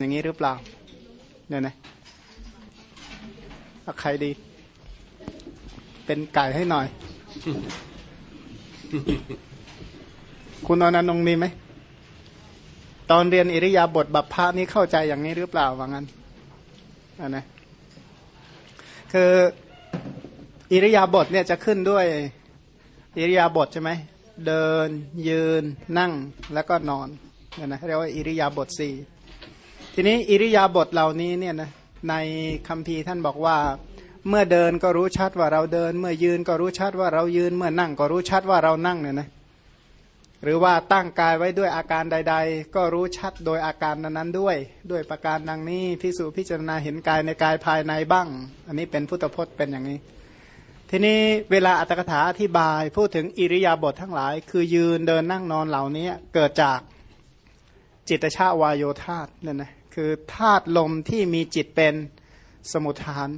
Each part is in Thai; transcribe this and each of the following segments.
อย่างนี้หรือเปล่าเนี่ยนะเอาใครดี เป็นไก่ให้หน่อย คุณอนันต์นงมีไหม ตอนเรียนอิริยาบถบัพพะนี่เข้าใจอย่างนี้หรือเปล่าว่างั้นอันนะคืออิริยาบถเนี่ยจะขึ้นด้วย อิริยาบถใช่ไหม เดินยืนนั่งแล้วก็นอนเนี่ยนะเรียกว่าอิริยาบถสี่ ทีนี้อิริยาบถเหล่านี้เนี่ยนะในคำพีท่านบอกว่า เมื่อเดินก็รู้ชัดว่าเราเดิน เมื่อยืนก็รู้ชัดว่าเรายืน เมื่อนั่งก็รู้ชัดว่าเรานั่งเนี่ยนะหรือว่าตั้งกายไว้ด้วยอาการใด ๆ ก็รู้ชัดโดยอาการนั้นๆด้วย ด้วยประการดังนี้พิสูจพิจารณาเห็นกายในกายภายในบ้าง อันนี้เป็นพุทธพจน์เป็นอย่างนี้ ทีนี้เวลาอัตถกถาอธิบายพูดถึงอิริยาบถททั้งหลาย คือยืนเดินนั่งนอนเหล่านี้เกิดจากจิตชาวายโยธาเนี่ยนะ คือธาตุลมที่มีจิตเป็นสมุทฐาน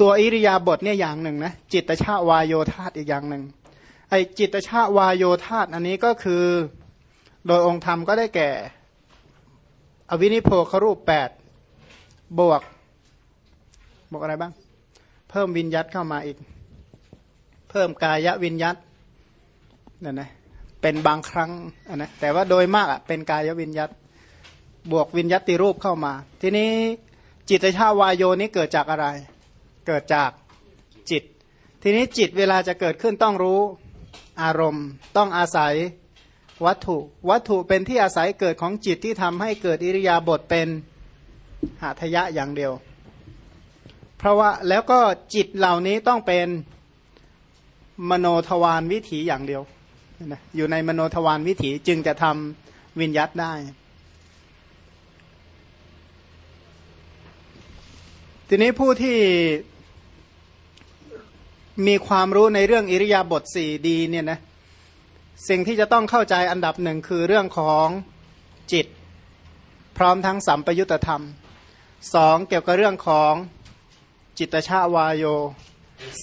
ตัวอิริยาบถเนี่ยอย่างหนึ่งนะจิตชาวายโยธาตอีกอย่างหนึ่งไอจิตชาวายโยธาตอันนี้ก็คือโดยองค์ธรรมก็ได้แก่ อวินิโพครูปแปดบวก บวกอะไรบ้าง เพิ่มวิญยัตเข้ามาอีก เพิ่มกายวิญยัตเนั่นนะเป็นบางครั้งนะแต่ว่าโดยมากอะเป็นกายวิญยัต บวกวิญยัติรูปเข้ามา ทีนี้จิตชาวายโยนี้เกิดจากอะไร เกิดจากจิต ทีนี้จิตเวลาจะเกิดขึ้นต้องรู้อารมณ์ ต้องอาศัยวัตถุ วัตถุเป็นที่อาศัยเกิดของจิตที่ทำให้เกิดอิริยาบถเป็นหาทยะอย่างเดียว เพราะว่าแล้วก็จิตเหล่านี้ต้องเป็นมโนทวารวิถีอย่างเดียว อยู่ในมโนทวารวิถีจึงจะทำวิญยัตได้ ทีนี้ผู้ที่มีความรู้ในเรื่องอิริยาบถสี่ดีเนี่ยนะสิ่งที่จะต้องเข้าใจอันดับหนึ่งคือเรื่องของจิต พร้อมทั้งสัมปยุตธรรมสองเกี่ยวกับเรื่องของจิตชาวายโย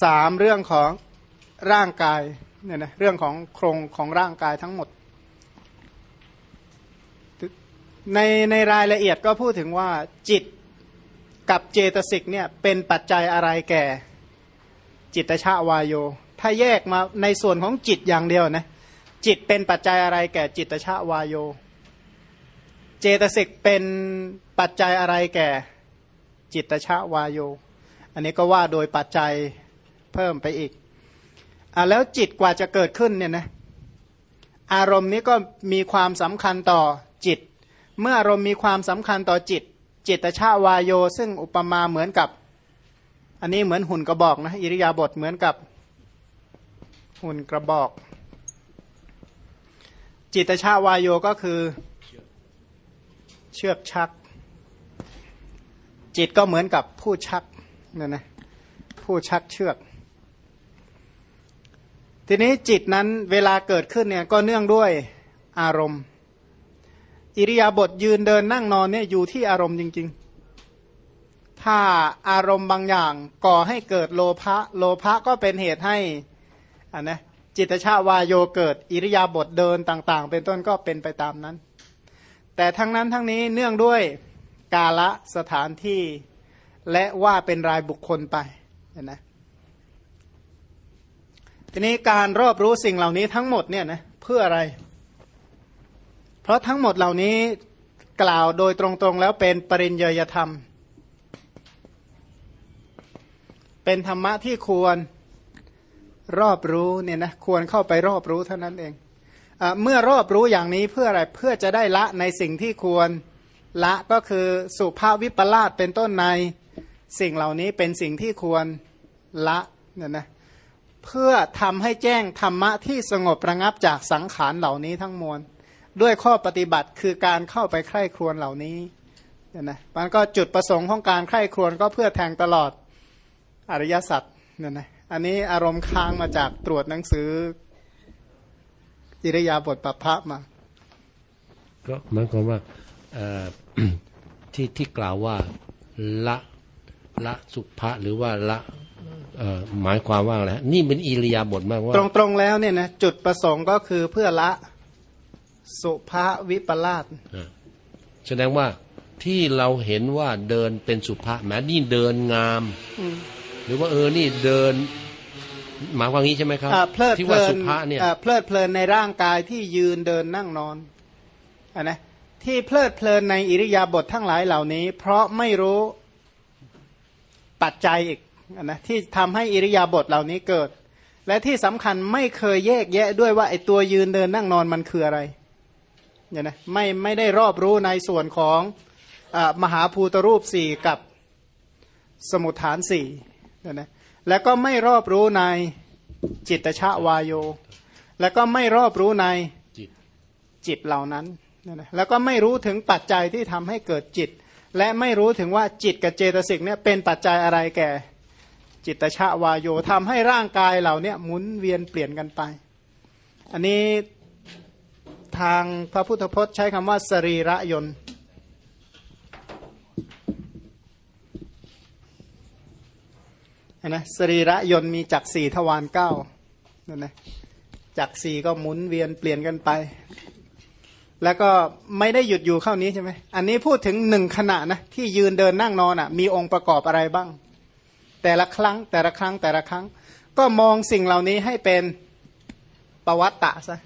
สามเรื่องของร่างกายเนี่ยนะเรื่องของโครงของร่างกายทั้งหมด ในในรายละเอียดก็พูดถึงว่าจิต กับเจตสิกเนี่ยเป็นปัจจัยอะไรแก่จิตชาวายโย ถ้าแยกมาในส่วนของจิตอย่างเดียวนะจิตเป็นปัจจัยอะไรแก่จิตชาวายโย เจตสิกเป็นปัจจัยอะไรแก่จิตชาวายโย อันนี้ก็ว่าโดยปัจจัยเพิ่มไปอีกอ่าแล้วจิตกว่าจะเกิดขึ้นเนี่ยนะอารมณ์นี้ก็มีความสำคัญต่อจิต เมื่ออารมณ์มีความสำคัญต่อจิต จิตชาวายโย ซึ่งอุปมาเหมือนกับ อันนี้เหมือนหุ่นกระบอกนะอิริยาบถเหมือนกับหุ่นกระบอก จิตชาวายโยก็คือเชือกชัก จิตก็เหมือนกับผู้ชักเนี่ยนะผู้ชักเชือก ทีนี้จิตนั้นเวลาเกิดขึ้นเนี่ยก็เนื่องด้วยอารมณ์ อิริยาบถยืนเดินนั่งนอนเนี่ยอยู่ที่อารมณ์จริง ๆ ถ้าอารมณ์บางอย่างก่อให้เกิดโลภะโลภะก็เป็นเหตุให้อันนะจิตชาวายโยเกิด อิริยาบถเดินต่าง ๆ เป็นต้นก็เป็นไปตามนั้น แต่ทั้งนั้นทั้งนี้เนื่องด้วยกาละสถานที่และว่าเป็นรายบุคคลไปเห็นไหมทีนี้การรอบรู้สิ่งเหล่านี้ทั้งหมดเนี่ยนะเพื่ออะไร เพราะทั้งหมดเหล่านี้กล่าวโดยตรงๆแล้วเป็นปริญญยธรรม เป็นธรรมะที่ควรรอบรู้เนี่ยนะควรเข้าไปรอบรู้เท่านั้นเองเอเมื่อรอบรู้อย่างนี้เพื่ออะไรเพื่อจะได้ละในสิ่งที่ควรละก็คือสุภาพวิปลาสเป็นต้นในสิ่งเหล่านี้เป็นสิ่งที่ควรละเนี่ยนะเพื่อทำให้แจ้งธรรมะที่สงบระงับจากสังขารเหล่านี้ทั้งมวล ด้วยข้อปฏิบัติคือการเข้าไปใคร่ครวญเหล่านี้เนี่ยนะมันก็จุดประสงค์ของการใคร่ครวญก็เพื่อแทงตลอดอริยสัจเนี่ยนะอันนี้อารมณ์ค้างมาจากตรวจหนังสืออิริยาบถปภะมา ก็หมายความว่าที่ที่กล่าวว่าละละสุภะหรือว่าละหมายความว่าอะไรนี่เป็นอิริยาบถมากว่า ตรงๆแล้วเนี่ยนะจุดประสงค์ก็คือเพื่อละ สุภาวิปลาสแสดงว่าที่เราเห็นว่าเดินเป็นสุภาพแม้นี่เดินงามอืมหรือว่าเออนี่เดินหมายความงี้ใช่ไหมครับอ่าเพลิดที่เพว่าลินสุภาพเนี่ยอ่าเพลิดเพลินในร่างกายที่ยืนเดินนั่งนอนอันนะที่เพลิดเพลินในอิริยาบถททั้งหลายเหล่านี้ เพราะไม่รู้ปัจจัยอีกอันนะที่ทำให้อิริยาบถเหล่านี้เกิด และที่สำคัญไม่เคยแยกแยะด้วยว่าไอตัวยืนเดินนั่งนอนมันคืออะไร เนี่ยนะไม่ไม่ได้รอบรู้ในส่วนของอมหาภูตรูปสี่กับสมุทฐานสี่เนี่ยนะแล้วก็ไม่รอบรู้ในจิตชาวายโย แล้วก็ไม่รอบรู้ในจิตจิตเหล่านั้นเนี่ยนะแล้วก็ไม่รู้ถึงปัจจัยที่ทำให้เกิดจิต และไม่รู้ถึงว่าจิตกับเจตสิกเนี่ยเป็นปัจจัยอะไรแก่จิตชาวายโยทำให้ร่างกายเหล่านี้หมุนเวียนเปลี่ยนกันไป อันนี้ ทางพระพุทธพจน์ใช้คำว่าสรีระยนต์นะสรีระยนต์มีจักรสี่ทวารเก้านั่นนะจักรสี่ก็หมุนเวียนเปลี่ยนกันไป แล้วก็ไม่ได้หยุดอยู่เข้านี้ใช่ไหมอันนี้พูดถึงหนึ่งขณะนะที่ยืนเดินนั่งนอนอะ มีองค์ประกอบอะไรบ้าง แต่ละครั้งแต่ละครั้งแต่ละครั้ง ก็มองสิ่งเหล่านี้ให้เป็นประวัตตะซะ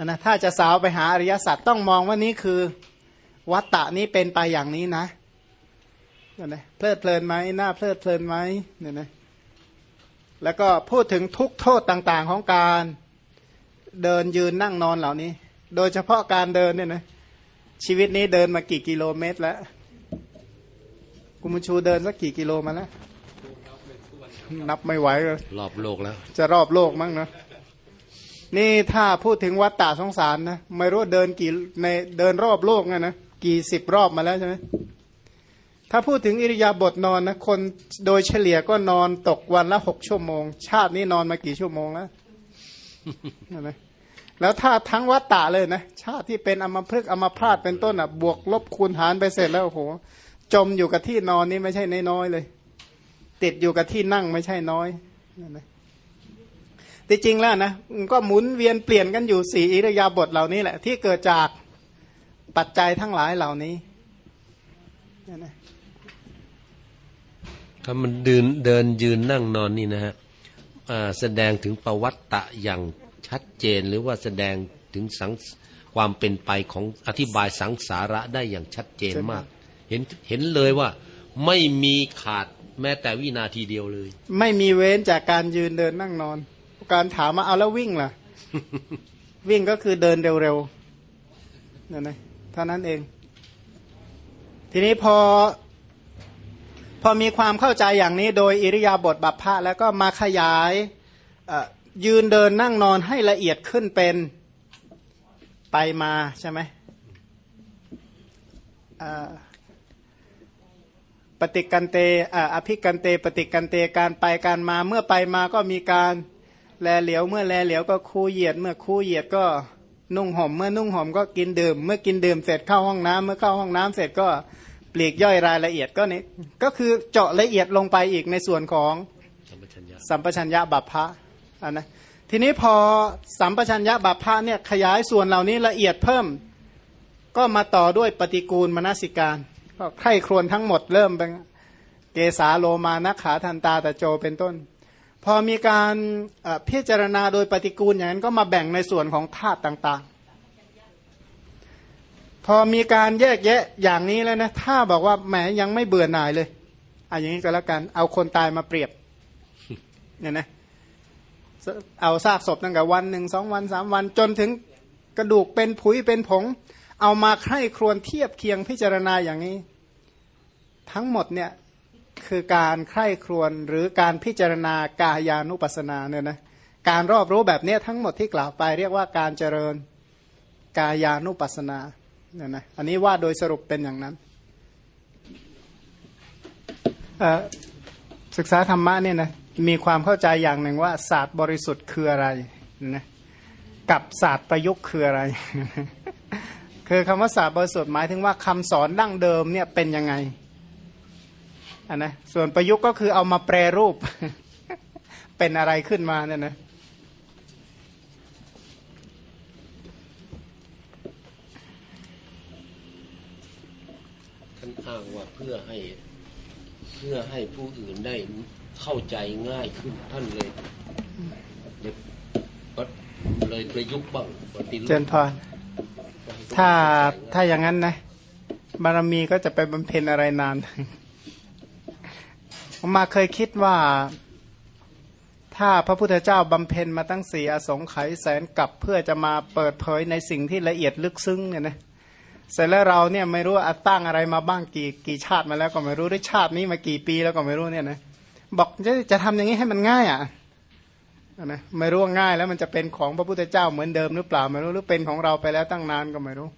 นะถ้าจะสาวไปหาอริยสัจต้องมองว่านี้คือ วัตตะนี้เป็นไปอย่างนี้นะเนี่ยนะเพลิดเพลินไหมหน้าเพลิดเพลินไหมเนี่ยนะแล้วก็พูดถึงทุกโทษต่างๆของการเดินยืนนั่งนอนเหล่านี้ โดยเฉพาะการเดินเนี่ยนะชีวิตนี้เดินมากี่กิโลเมตรแล้วกุมญชูเดินสักกี่กิโลมาแล้วนับไม่ไหวเลยรอบโลกแล้ว จะรอบโลกมั้งนะ นี่ถ้าพูดถึงวัดตาสงสารนะไม่รู้เดินกี่ในเดินรอบโลกไงนะกี่สิบรอบมาแล้วใช่ไหมถ้าพูดถึงอิริยาบถนอนนะคนโดยเฉลี่ยก็นอนตกวันละหกชั่วโมง ชาตินี้นอนมากี่ชั่วโมงแล้วเห็นไหมแล้วถ้าทั้งวัตตะเลยนะชาติที่เป็นอมพฤกษ์อมพาตเป็นต้นอะ บวกลบคูณหารไปเสร็จแล้วโอ้โหจมอยู่กับที่นอนนี่ไม่ใช่น้อยๆเลย ติดอยู่กับที่นั่งไม่ใช่น้อยนั่นนะ ที่จริงแล้วนะมันก็หมุนเวียนเปลี่ยนกันอยู่สี่อิริยาบถเหล่านี้แหละ ที่เกิดจากปัจจัยทั้งหลายเหล่านี้นั่นนะถ้ามันเดินเดินยืนนั่งนอนนี่นะฮะอ่าแสดงถึงประวัตตะอย่างชัดเจนหรือว่าแสดงถึงสังความเป็นไปของอธิบายสังสาระได้อย่างชัดเจนมาก เห็นเห็นเลยว่าไม่มีขาดแม้แต่วินาทีเดียวเลย ไม่มีเว้นจากการยืนเดินนั่งนอน การถามมาเอาแล้ววิ่งล่ะ วิ่งก็คือเดินเร็วๆนั่นนะเท่านั้นเอง ทีนี้พอ พอมีความเข้าใจอย่างนี้ โดยอิริยาบถบัพพะแล้วก็มาขยายเอ่อยืนเดินนั่งนอนให้ละเอียดขึ้นเป็นไปมาใช่ไหมเอ่อปฏิกันเตอ่าอภิกันเต ปฏิกันเตการไปการมาเมื่อไปมาก็มีการ แลเหลียวเมื่อแลเหลียวก็คู่เหยียด เมื่อคู่เหยียดก็นุ่งห่มเมื่อนุ่งห่มก็กินดื่ม เมื่อกินดื่มเสร็จเข้าห้องน้ำเมื่อเข้าห้องน้ำเสร็จก็ปลีกย่อยรายละเอียดก็นี่ก็คือเจาะละเอียดลงไปอีกในส่วนของสัมปชัญญะสัมปชัญญะบัพพะอันนะทีนี้พอสัมปชัญญะบัพพะเนี่ยขยายส่วนเหล่านี้ละเอียดเพิ่ม ก็มาต่อด้วยปฏิกูลมนสิการก็ไข้ครวนทั้งหมดเริ่มเป็นเกสาโลมานักขาทันตาตะโจเป็นต้น พอมีการพิจารณาโดยปฏิกูลอย่างนั้นก็มาแบ่งในส่วนของธาตุต่างๆ พอมีการแยกแยะอย่างนี้แล้วนะถ้าบอกว่าแหมยังไม่เบื่อหน่ายเลยอะอย่างนี้ก็แล้วกันเอาคนตายมาเปรียบเนี่ยนะเอาซากศพตั้งแต่วันหนึ่งสองวันสามวันจนถึงกระดูกเป็นผุยเป็นผง เอามาใคร่ครวญเทียบเคียงพิจารณาอย่างนี้ ทั้งหมดเนี่ย คือการใคร่ครวญหรือการพิจารณากายานุปัสนาเนี่ยนะการรอบรู้แบบนี้ทั้งหมดที่กล่าวไปเรียกว่าการเจริญกายานุปัสนาเนี่ยนะอันนี้ว่าโดยสรุปเป็นอย่างนั้นศึกษาธรรมะเนี่ยนะมีความเข้าใจอย่างหนึ่งว่าศาสตร์บริสุทธิ์คืออะไรนะกับศาสตร์ประยุกต์คืออะไร คือคำว่าศาสตร์บริสุทธิ์หมายถึงว่าคำสอนดั้งเดิมเนี่ยเป็นยังไง อันนะส่วนประยุกต์ก็คือเอามาแปรรูป เป็นอะไรขึ้นมาเนี่ยนะท่านอ้างว่าเพื่อให้เพื่อให้ผู้อื่นได้เข้าใจง่ายขึ้นท่านเลยเลยเลยประยุกต์บ้างปฏิรูปเจนพรถ้าถ้าอย่างนั้นนะบารมีก็จะไปบำเพ็ญอะไรนาน มมาเคยคิดว่า ถ้าพระพุทธเจ้าบำเพ็ญมาตั้งสี่อสงไขยแสนกับเพื่อจะมาเปิดเผยในสิ่งที่ละเอียดลึกซึ้งเนี่ยนะเสร็จแล้วเราเนี่ยไม่รู้ว่าตั้งอะไรมาบ้างกี่กี่ชาติมาแล้วก็ไม่รู้ได้ชาตินี้มากี่ปีแล้วก็ไม่รู้เนี่ยนะบอกจะจะทำอย่างนี้ให้มันง่ายอะนะไม่รู้ว่าง่ายแล้วมันจะเป็นของพระพุทธเจ้าเหมือนเดิมหรือเปล่าไม่รู้หรือเป็นของเราไปแล้วตั้งนานก็ไม่รู้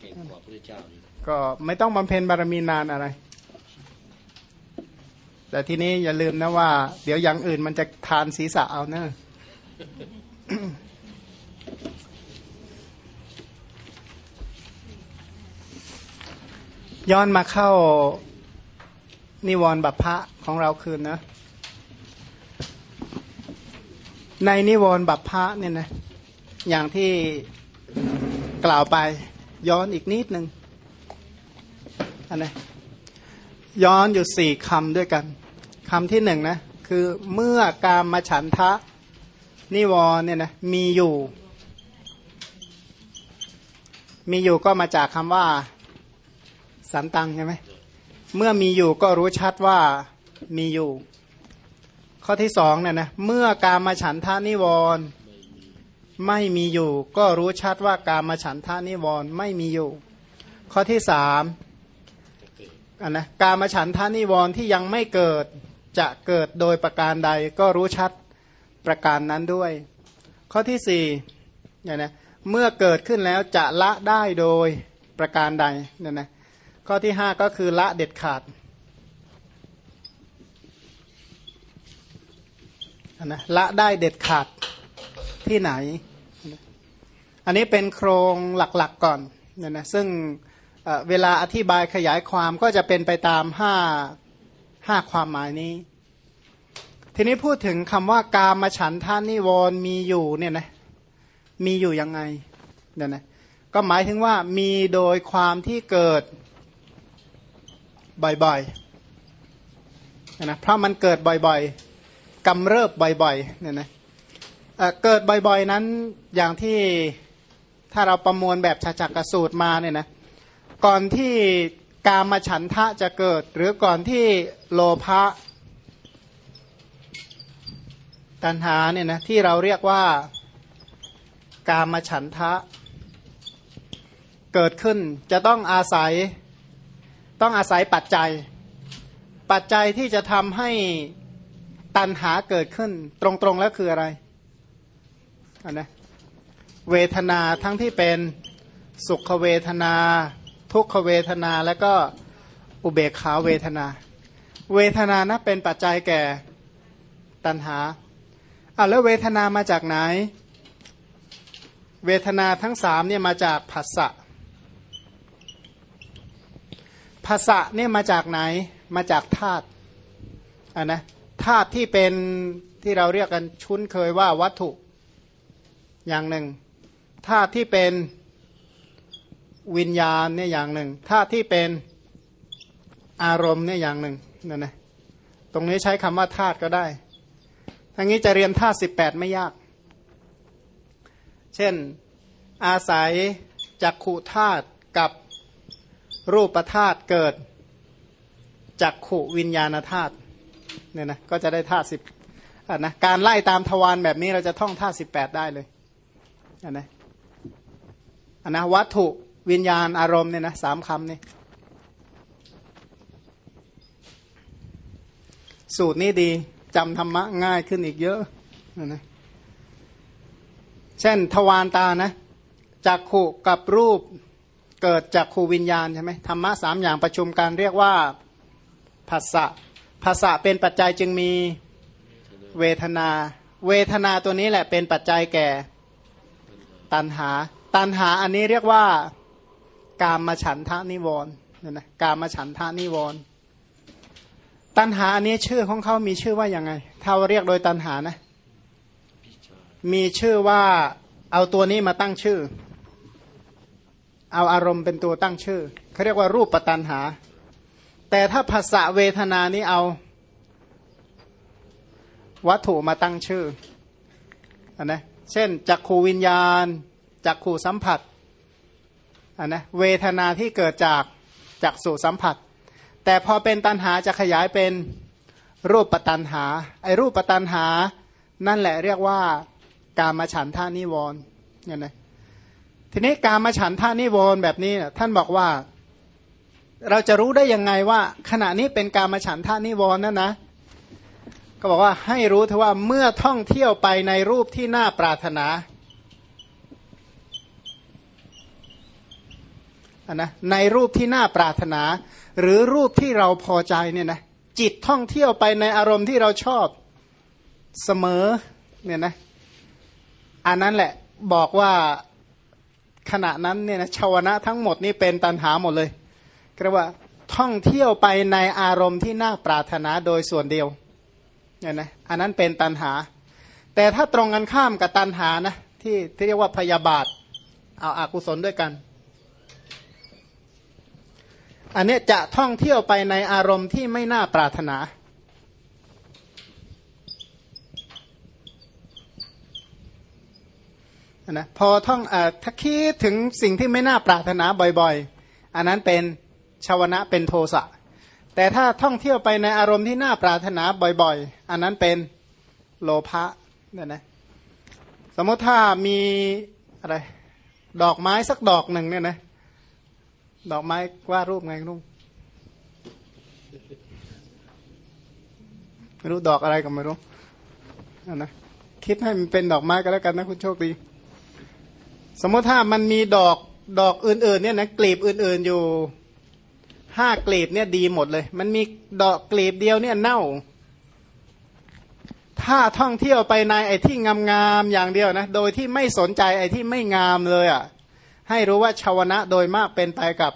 เก่งกว่าพระเจ้านี่ก็ไม่ต้องบำเพ็ญบารมีนานอะไร แต่ทีนี้อย่าลืมนะว่า เดี๋ยวอย่างอื่นมันจะทานศีรษะเอาเนะย้อนมาเข้านิวรณ์บัพพะของเราคืนนะ ในนิวรณ์บัพพะเนี่ยนะอย่างที่กล่าวไปย้อนอีกนิดหนึ่งอันไหน ย้อนอยู่สี่คำด้วยกันคำที่หนึ่งนะคือเมื่อกามมาฉันทะ นิวรเนี่ยนะมีอยู่ มีอยู่ก็มาจากคำว่า สันตังใช่ไหมเมื่อมีอยู่ก็รู้ชัดว่ามีอยู่ ข้อที่สองเนี่ยนะเมื่อกามมาฉันทานิวรไม่มีอยู่ ก็รู้ชัดว่ากามมาฉันทานิวรไม่มีอยู่ ข้อที่สาม อันนะกามฉันทานิวรณ์ที่ยังไม่เกิดจะเกิดโดยประการใดก็รู้ชัดประการนั้นด้วย ข้อที่สี่เนี่ยนะเมื่อเกิดขึ้นแล้วจะละได้โดยประการใดเนี่ยนะข้อที่ห้าก็คือละเด็ดขาดอันนะละได้เด็ดขาดที่ไหน อันนี้เป็นโครงหลักๆก่อนเนี่ยนะซึ่ง เวลาอธิบายขยายความก็จะเป็นไปตามห้าห้าความหมายนี้ ทีนี้พูดถึงคำว่ากามฉันทานิวรมีอยู่เนี่ยนะมีอยู่ยังไงเนี่ยนะก็หมายถึงว่ามีโดยความที่เกิดบ่อยๆนะเพราะมันเกิดบ่อยๆกำเริบบ่อยๆเนี่ยนะเกิดบ่อยๆนั้นอย่างที่ถ้าเราประมวลแบบชาจักกสูตรมาเนี่ยนะ ก่อนที่กามฉันทะจะเกิด หรือก่อนที่โลภะตัณหาเนี่ยนะที่เราเรียกว่ากามฉันทะเกิดขึ้นจะต้องอาศัยต้องอาศัยปัจจัย ปัจจัยที่จะทำให้ตัณหาเกิดขึ้น ตรงๆแล้วคืออะไรอันนะเวทนาทั้งที่เป็นสุขเวทนา ทุกขเวทนาแล้วก็อุเบกขาเวทนา เวทนานะเป็นปัจจัยแก่ตัณหาอะแล้วเวทนามาจากไหน เวทนาทั้งสามเนี่ยมาจากผัสสะภาษะเนี่ยมาจากไหนมาจากธาตุอะนะธาตุที่เป็นที่เราเรียกกัน ชุนเคยว่าวัตถุอย่างหนึ่งธาตุที่เป็น วิญญาณเนี่ยอย่างหนึ่งธาตุที่เป็นอารมณ์เนี่ยอย่างหนึ่งนั่นนะตรงนี้ใช้คำว่าธาตุก็ได้ทั้งนี้จะเรียนธาตุสิบแปดไม่ยาก เช่นอาศัยจักขุธาตุกับรูปธาตุเกิดจักขุวิญญาณธาตุเนี่ยนะก็จะได้ธาตุสิบอะนะการไล่ตามทวารแบบนี้เราจะท่องธาตุสิบแปดได้เลยอันนะอันนะวัตถุ วิญญาณอารมณ์เนี่ยนะสามคำนี่สูตรนี้ดีจำธรรมะง่ายขึ้นอีกเยอะนะนะเช่นทวารตานะจักขุกับรูปเกิดจากขูวิญญาณใช่ไหมธรรมะสามอย่างประชุมกันเรียกว่าภาษะภาษะเป็นปัจจัยจึงมีเวทนา เวทนาตัวนี้แหละเป็นปัจจัยแก่ตันหา ตันหาอันนี้เรียกว่า กามมาฉันทะนิวรณ์นะกามมาฉันทะนิวรณ์ตันหาอันนี้ชื่อของเขามีชื่อว่ายังไง ถ้าเรียกโดยตันหานะ มีชื่อว่าเอาตัวนี้มาตั้งชื่อ เอาอารมณ์เป็นตัวตั้งชื่อเขาเรียกว่ารูปปัตันหา แต่ถ้าภาษาเวทนานี้เอา วัตถุมาตั้งชื่ออันนะเช่นจักขูวิญญาณจักขูสัมผัส อันนะเวทนาที่เกิดจากจักสู่สัมผัส แต่พอเป็นตันหาจะขยายเป็นรูปปตันหาไอ้รูปปตันหา นั่นแหละเรียกว่า การมาฉันท่านิวรณ์เนี่ยนะทีนี้การมาฉันท่านิวรณ์แบบนี้ท่านบอกว่า เราจะรู้ได้ยังไงว่า ขณะนี้เป็นการมาฉันท่านิวรณ์นั่นนะ ก็บอกว่าให้รู้เถอะว่าเมื่อท่องเที่ยวไปในรูปที่น่าปรารถนา นนะในรูปที่น่าปรารถนา หรือรูปที่เราพอใจเนี่ยนะจิตท่องเที่ยวไปในอารมณ์ที่เราชอบเสมอเนี่ยนะอันนั้นแหละบอกว่าขณะนั้นเนี่ยนะชาวนะทั้งหมดนี่เป็นตันหาหมดเลยเรียกว่าท่องเที่ยวไปในอารมณ์ที่น่าปรารถนาโดยส่วนเดียวเนี่ยนะอันนั้นเป็นตันหา แต่ถ้าตรงกันข้ามกับตันหานะที่ที่เรียกว่าพยาบาท เอาอากุศลด้วยกัน อันนี้จะท่องเที่ยวไปในอารมณ์ที่ไม่น่าปรารถนา นะพอท่องอถ้าคิดถึงสิ่งที่ไม่น่าปรารถนาบ่อยๆ อันนั้นเป็นชาวนะเป็นโทสะ แต่ถ้าท่องเที่ยวไปในอารมณ์ที่น่าปรารถนาบ่อยๆ อันนั้นเป็นโลภะเนี่ยนะ สมมติถ้ามีอะไรดอกไม้สักดอกหนึ่งเนี่ยนะ ดอกไม้ว่ารูปไงลุงไม่รู้ดอกอะไรก็ไม่รู้นะคิดให้มันเป็นดอกไม้ก็แล้วกันนะคุณโชคดี สมมติถ้ามันมีดอกดอกอื่นๆ เนี่ยนะกลีบอื่นๆอยู่ห้ากลีบเนี่ยดีหมดเลย มันมีดอกกลีบเดียวเนี่ยเน่า ถ้าท่องเที่ยวไปในไอ้ที่งามๆอย่างเดียวนะ โดยที่ไม่สนใจไอ้ที่ไม่งามเลยอะ่ะ ให้รู้ว่าชาวนะโดยมากเป็นไปกับ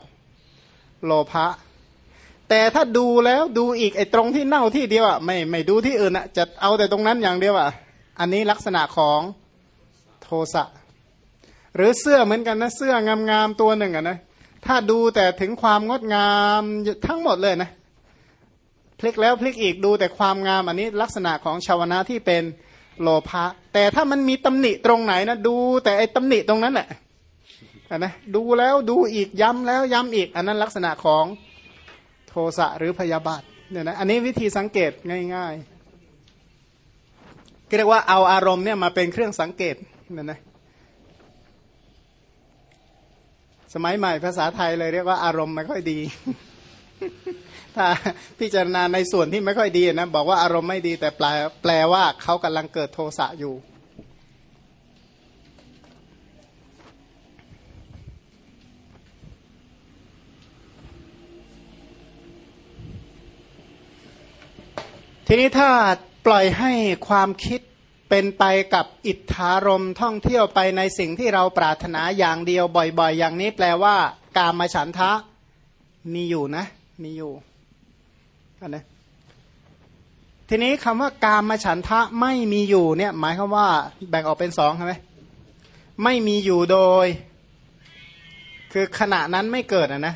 โลภะแต่ถ้าดูแล้วดูอีกไอ้ตรงที่เน่าที่เดียวอะไม่ไม่ดูที่อื่นอะจะเอาแต่ตรงนั้นอย่างเดียวอะอันนี้ลักษณะของโทสะหรือเสื้อเหมือนกันนะเสื้องามๆตัวหนึ่งอะนะถ้าดูแต่ถึงความงดงามทั้งหมดเลยนะพลิกแล้วพลิกอีกดูแต่ความงามอันนี้ลักษณะของชาวนะที่เป็นโลภะแต่ถ้ามันมีตำหนิตรงไหนนะดูแต่ไอ้ตำหนิตรงนั้นแหละ นะดูแล้วดูอีกย้ำแล้วย้ำอีก อันนั้นลักษณะของโทสะหรือพยาบาทเนี่ยนะอันนี้วิธีสังเกตง่ายๆเรียกว่าเอาอารมณ์เนี่ยมาเป็นเครื่องสังเกตเนี่ยนะสมัยใหม่ภาษาไทยเลยเรียกว่าอารมณ์ไม่ค่อยดี ถ้าพิจารณาในส่วนที่ไม่ค่อยดีนะบอกว่าอารมณ์ไม่ดี แต่แปลแปลว่าเขากำลังเกิดโทสะอยู่ ทีนี้ถ้าปล่อยให้ความคิดเป็นไปกับอิทธารมท่องเที่ยวไปในสิ่งที่เราปรารถนาอย่างเดียวบ่อย ๆ อย่างนี้แปลว่า กามฉันทะมีอยู่นะ มีอยู่นะทีนี้คำว่ากามฉันทะไม่มีอยู่เนี่ย หมายความว่า แบ่งออกเป็นสองใช่ไหมไม่มีอยู่โดย คือขณะนั้นไม่เกิดอะนะ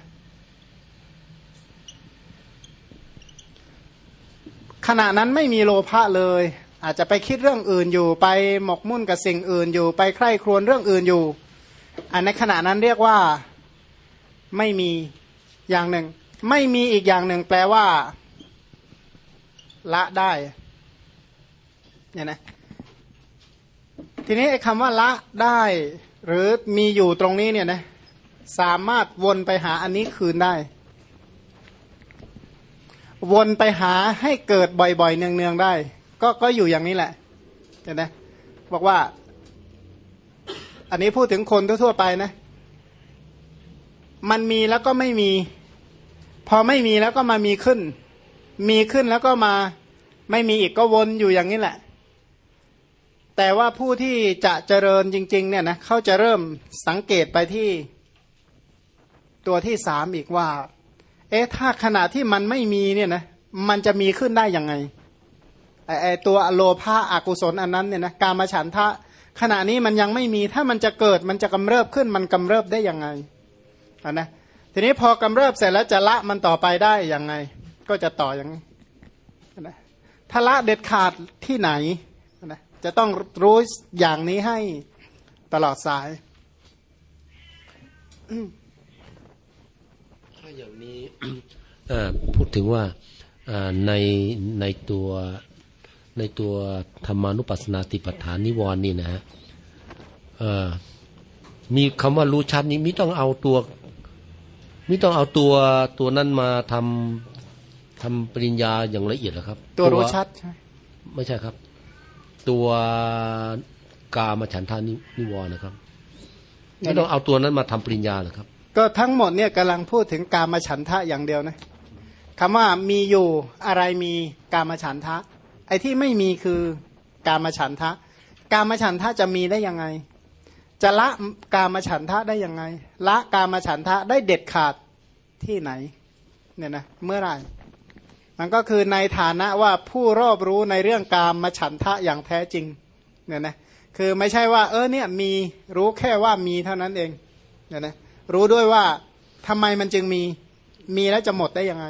ขณะนั้นไม่มีโลภะเลย อาจจะไปคิดเรื่องอื่นอยู่ไปหมกมุ่นกับสิ่งอื่นอยู่ ไปใคร่ครวญเรื่องอื่นอยู่ อันในขณะนั้นเรียกว่าไม่มีอย่างหนึ่ง ไม่มีอีกอย่างหนึ่งแปลว่า ละได้เนี่ยนะทีนี้ไอ้คำว่าละได้ หรือมีอยู่ตรงนี้เนี่ยนะสามารถวนไปหาอันนี้คืนได้ วนไปหาให้เกิดบ่อยๆ เนืองๆได้ ก็ก็อยู่อย่างนี้แหละเห็นไหมบอกว่า อันนี้พูดถึงคนทั่วๆไปนะ มันมีแล้วก็ไม่มี พอไม่มีแล้วก็มามีขึ้น มีขึ้นแล้วก็มาไม่มีอีกก็วนอยู่อย่างนี้แหละ แต่ว่าผู้ที่จะเจริญจริง ๆ เนี่ยนะเขาจะเริ่มสังเกตไปที่ตัวที่สามอีกว่า เอ๊ะถ้าขณะที่มันไม่มีเนี่ยนะมันจะมีขึ้นได้ยังไงไอไอตัวโลภะอกุศลอันนั้นเนี่ยนะการมาฉันทะขณะนี้มันยังไม่มีถ้ามันจะเกิดมันจะกำเริบขึ้นมันกำเริบได้ยังไงอะนะทีนี้พอกำเริบเสร็จแล้วจะละมันต่อไปได้ยังไง ก็จะต่ออย่างนี้นะถ้าละเด็ดขาดที่ไหนนะจะต้องรู้อย่างนี้ให้ตลอดสายถ้า อย่างนี้เอ่อพูดถึงว่าเอ่อในในตัวในตัวธรรมานุปัสสนาติปฐานนิวรณ์นี่นะฮะเอ่อมีคำว่ารู้ชัดนี้มิต้องเอาตัวมิต้องเอาตัวตัวนั้นมาทำทำปริญญาอย่างละเอียดเหรอครับ ตัวรู้ชัดใช่ไหมไม่ใช่ครับ ตัวกามฉันทานินิวรณ์นะครับไม่ต้องเอาตัวนั้นมาทำปริญญาเหรอครับ ก็ทั้งหมดเนี่ยกำลังพูดถึงกามฉันทะอย่างเดียวนะคำว่ามีอยู่อะไรมีกามฉันทะ ไอ้ที่ไม่มีคือกามฉันทะ กามฉันทะจะมีได้ยังไง จะละกามฉันทะได้ยังไง ละกามฉันทะได้เด็ดขาดที่ไหนเนี่ยนะเมื่อไหร่มันก็คือในฐานะว่าผู้รอบรู้ในเรื่องกามฉันทะอย่างแท้จริงเนี่ยนะคือไม่ใช่ว่า เออเนี่ยมีรู้แค่ว่ามีเท่านั้นเองเนี่ยนะ รู้ด้วยว่าทำไมมันจึงมีมีแล้วจะหมดได้ยังไง